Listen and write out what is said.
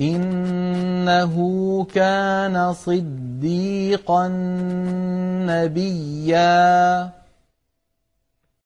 إِنَّهُ كَانَ صِدِّيقًا نَّبِيًّا.